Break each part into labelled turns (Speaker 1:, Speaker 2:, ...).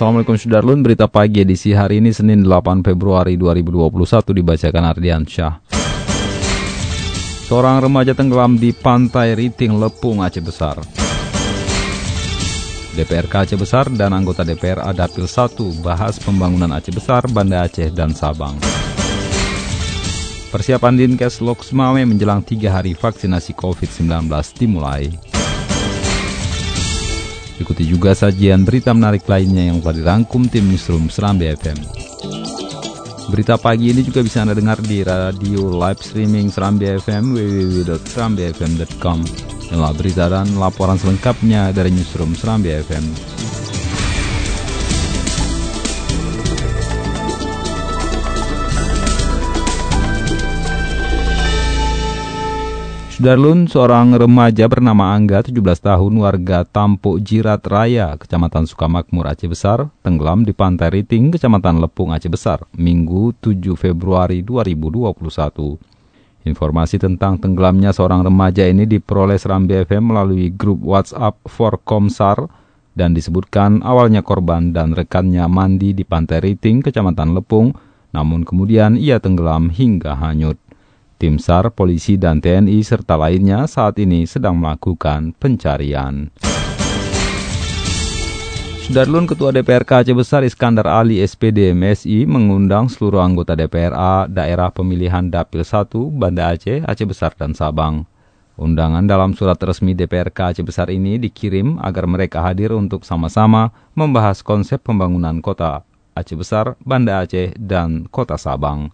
Speaker 1: Assalamualaikum Sudarlun, berita pagi edisi hari ini Senin 8 Februari 2021 dibacakan Ardian Syah. Seorang remaja tenggelam di pantai Riting Lepung Aceh Besar. DPRK Aceh Besar dan anggota DPR Adapil 1 bahas pembangunan Aceh Besar, Banda Aceh, dan Sabang. Persiapan Dinkes Loksmawe menjelang tiga hari vaksinasi COVID-19 dimulai. Ikuti juga sajian berita menarik lainnya yang telah dirangkum tim Newsroom Seram BFM. Berita pagi ini juga bisa Anda dengar di radio live streaming Seram BFM www.serambfm.com. Inilah berita dan laporan selengkapnya dari Newsroom Seram BFM. Sudarlun, seorang remaja bernama Angga, 17 tahun, warga Tampuk Jirat Raya, Kecamatan Sukamakmur, Aceh Besar, tenggelam di Pantai Riting, Kecamatan Lepung, Aceh Besar, Minggu 7 Februari 2021. Informasi tentang tenggelamnya seorang remaja ini diperoleh Seram BFM melalui grup WhatsApp Forkomsar dan disebutkan awalnya korban dan rekannya mandi di Pantai Riting, Kecamatan Lepung, namun kemudian ia tenggelam hingga hanyut. Tim SAR, polisi, dan TNI serta lainnya saat ini sedang melakukan pencarian. Sudarlun Ketua DPRK Aceh Besar Iskandar Ali SPD MSI mengundang seluruh anggota DPRA daerah pemilihan Dapil 1 Banda Aceh, Aceh Besar, dan Sabang. Undangan dalam surat resmi DPRK Aceh Besar ini dikirim agar mereka hadir untuk sama-sama membahas konsep pembangunan kota Aceh Besar, Banda Aceh, dan kota Sabang.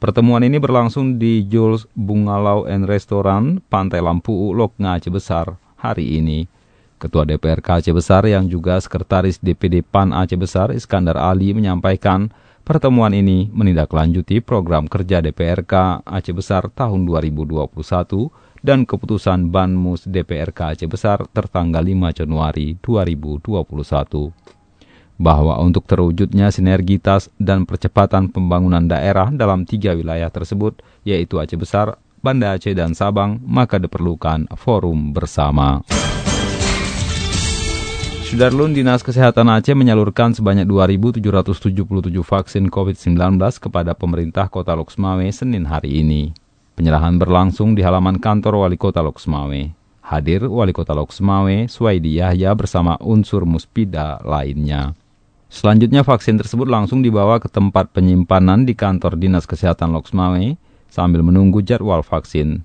Speaker 1: Pertemuan ini berlangsung di Jules Bungalau and Restaurant, Pantai Lampu, Loknga Aceh Besar, hari ini. Ketua DPRK Aceh Besar yang juga Sekretaris DPD PAN Aceh Besar, Iskandar Ali, menyampaikan pertemuan ini menindaklanjuti program kerja DPRK Aceh Besar tahun 2021 dan keputusan Banmus DPRK Aceh Besar tertanggal 5 Januari 2021 bahwa untuk terwujudnya sinergitas dan percepatan pembangunan daerah dalam tiga wilayah tersebut, yaitu Aceh Besar, Banda Aceh, dan Sabang, maka diperlukan forum bersama. Sudarlun Dinas Kesehatan Aceh menyalurkan sebanyak 2.777 vaksin COVID-19 kepada pemerintah kota Loksmawe Senin hari ini. Penyerahan berlangsung di halaman kantor Wali Kota Loksmawe. Hadir Wali Kota Loksmawe, Swaidi Yahya bersama unsur muspida lainnya. Selanjutnya vaksin tersebut langsung dibawa ke tempat penyimpanan di kantor Dinas Kesehatan Loksmawe sambil menunggu jadwal vaksin.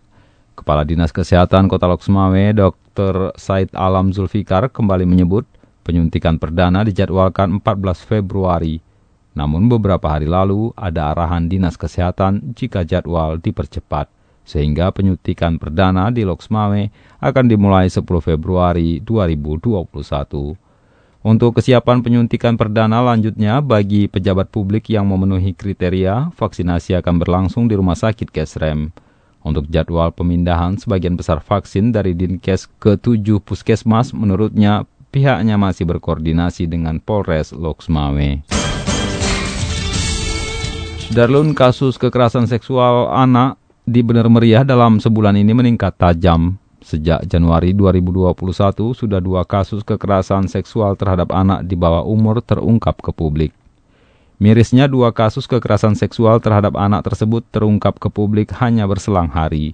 Speaker 1: Kepala Dinas Kesehatan Kota Loksmawe, Dr. Said Alam Zulfikar kembali menyebut penyuntikan perdana dijadwalkan 14 Februari. Namun beberapa hari lalu ada arahan Dinas Kesehatan jika jadwal dipercepat, sehingga penyuntikan perdana di Loksmawe akan dimulai 10 Februari 2021. Untuk kesiapan penyuntikan perdana lanjutnya bagi pejabat publik yang memenuhi kriteria, vaksinasi akan berlangsung di Rumah Sakit Kesrem. Untuk jadwal pemindahan sebagian besar vaksin dari Dinkes ke tujuh puskesmas menurutnya pihaknya masih berkoordinasi dengan Polres Loksmawe. Darlun kasus kekerasan seksual anak di Bener Meriah dalam sebulan ini meningkat tajam. Sejak Januari 2021 sudah dua kasus kekerasan seksual terhadap anak di bawah umur terungkap ke publik. Mirisnya dua kasus kekerasan seksual terhadap anak tersebut terungkap ke publik hanya berselang hari.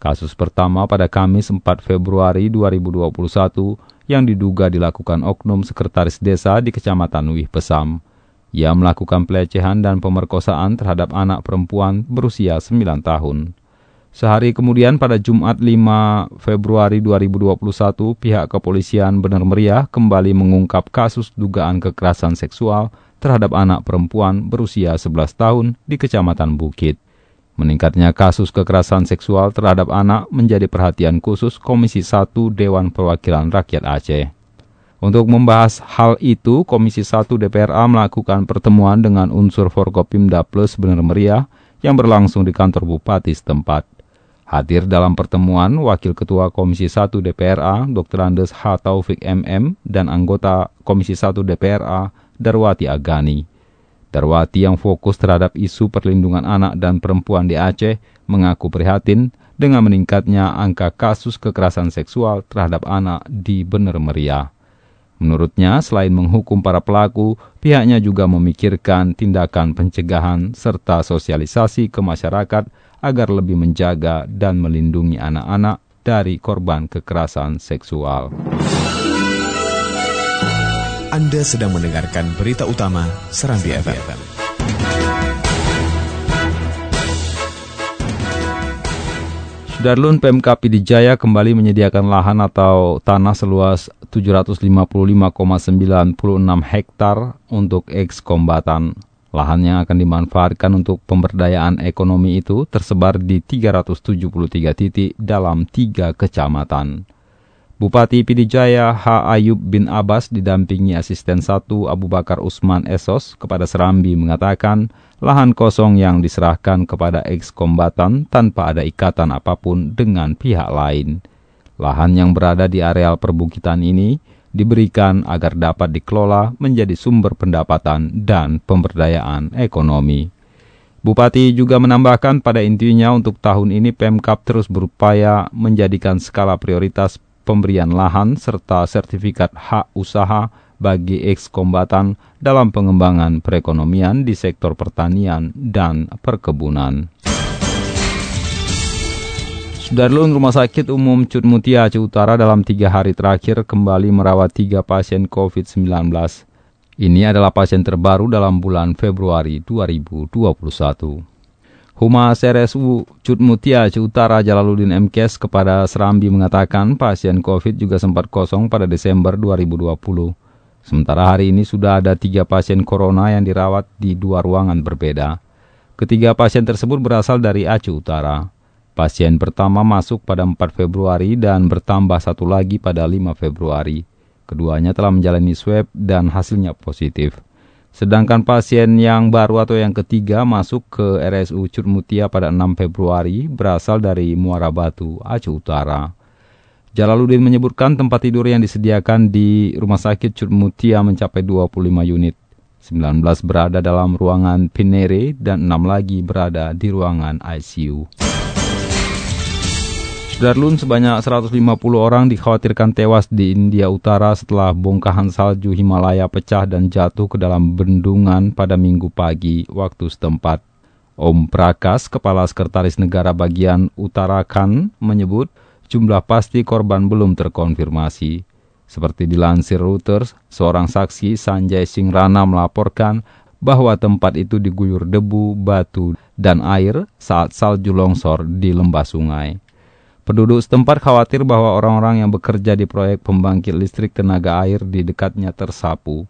Speaker 1: Kasus pertama pada Kamis 4 Februari 2021 yang diduga dilakukan oknum sekretaris desa di Kecamatan Wih Pesam. Ia melakukan pelecehan dan pemerkosaan terhadap anak perempuan berusia 9 tahun. Sehari kemudian pada Jumat 5 Februari 2021, pihak kepolisian Benar Meriah kembali mengungkap kasus dugaan kekerasan seksual terhadap anak perempuan berusia 11 tahun di Kecamatan Bukit. Meningkatnya kasus kekerasan seksual terhadap anak menjadi perhatian khusus Komisi 1 Dewan Perwakilan Rakyat Aceh. Untuk membahas hal itu, Komisi 1 DPRA melakukan pertemuan dengan unsur Forkopimda Plus Bener Meriah yang berlangsung di kantor Bupati setempat. Hadir dalam pertemuan Wakil Ketua Komisi 1 DPRA Dr. Andes H. Taufik MM dan anggota Komisi 1 DPRA Darwati Agani. Darwati yang fokus terhadap isu perlindungan anak dan perempuan di Aceh mengaku prihatin dengan meningkatnya angka kasus kekerasan seksual terhadap anak di Bener Meriah. Menurutnya, selain menghukum para pelaku, pihaknya juga memikirkan tindakan pencegahan serta sosialisasi ke masyarakat agar lebih menjaga dan melindungi anak-anak dari korban kekerasan seksual.
Speaker 2: Anda sedang mendengarkan berita utama Serambi FM.
Speaker 1: Sudarlun PMK Pidijaya kembali menyediakan lahan atau tanah seluas 755,96 hektar untuk eks-kombatan. Lahan yang akan dimanfaatkan untuk pemberdayaan ekonomi itu tersebar di 373 titik dalam tiga kecamatan. Bupati Pidijaya H. Ayub bin Abbas didampingi asisten satu Abu Bakar Usman Esos kepada Serambi mengatakan lahan kosong yang diserahkan kepada eks-kombatan tanpa ada ikatan apa pun dengan pihak lain. Lahan yang berada di areal perbukitan ini diberikan agar dapat dikelola menjadi sumber pendapatan dan pemberdayaan ekonomi. Bupati juga menambahkan pada intinya untuk tahun ini Pemkap terus berupaya menjadikan skala prioritas pemberian lahan serta sertifikat hak usaha bagi eks-kombatan dalam pengembangan perekonomian di sektor pertanian dan perkebunan. Sudarlun Rumah Sakit Umum Cutmutia Aceh Utara dalam tiga hari terakhir kembali merawat tiga pasien COVID-19. Ini adalah pasien terbaru dalam bulan Februari 2021. Humas RSU Cutmutia Utara Jalaluddin MKes kepada Serambi mengatakan pasien COVID juga sempat kosong pada Desember 2020. Sementara hari ini sudah ada tiga pasien corona yang dirawat di dua ruangan berbeda. Ketiga pasien tersebut berasal dari Aceh Utara. Pasien pertama masuk pada 4 Februari dan bertambah satu lagi pada 5 Februari. Keduanya telah menjalani swab dan hasilnya positif. Sedangkan pasien yang baru atau yang ketiga masuk ke RSU Curmutia pada 6 Februari berasal dari Muara Batu, Aceh Utara. Jalaluddin menyebutkan tempat tidur yang disediakan di Rumah Sakit Curmutia mencapai 25 unit. 19 berada dalam ruangan Pinere dan 6 lagi berada di ruangan ICU. Darlun sebanyak 150 orang dikhawatirkan tewas di India Utara setelah bongkahan salju Himalaya pecah dan jatuh ke dalam bendungan pada minggu pagi waktu setempat. Om Prakas, Kepala Sekretaris Negara bagian Utarakan, menyebut jumlah pasti korban belum terkonfirmasi. Seperti dilansir Reuters, seorang saksi Sanjay Singh Rana melaporkan bahwa tempat itu diguyur debu, batu, dan air saat salju longsor di lembah sungai. Penduduk setempat khawatir bahwa orang-orang yang bekerja di proyek pembangkit listrik tenaga air di dekatnya tersapu.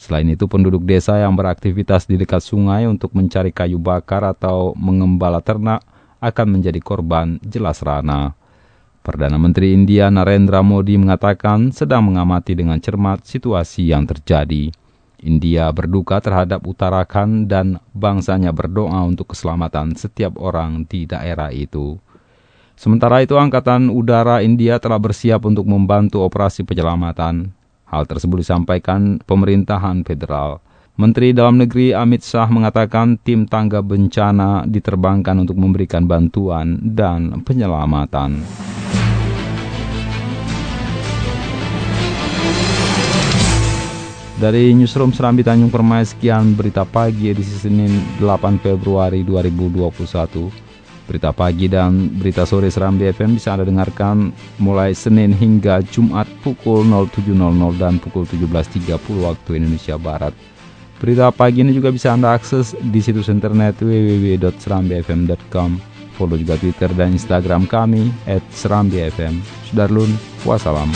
Speaker 1: Selain itu, penduduk desa yang beraktivitas di dekat sungai untuk mencari kayu bakar atau mengembala ternak akan menjadi korban jelas rana. Perdana Menteri India Narendra Modi mengatakan sedang mengamati dengan cermat situasi yang terjadi. India berduka terhadap utarakan dan bangsanya berdoa untuk keselamatan setiap orang di daerah itu. Sementara itu, Angkatan Udara India telah bersiap untuk membantu operasi penyelamatan. Hal tersebut disampaikan pemerintahan federal. Menteri Dalam Negeri Amit Shah mengatakan tim tangga bencana diterbangkan untuk memberikan bantuan dan penyelamatan. Dari Newsroom Serambi Tanjung Permai, sekian berita pagi edisi Senin 8 Februari 2021. Berita pagi dan berita sore Seram BFM bisa Anda dengarkan mulai Senin hingga Jumat pukul 07.00 dan pukul 17.30 waktu Indonesia Barat. Berita pagi ini juga bisa Anda akses di situs internet www.serambfm.com. Follow juga Twitter dan Instagram kami at Serambi FM. Sudarlun, wassalam.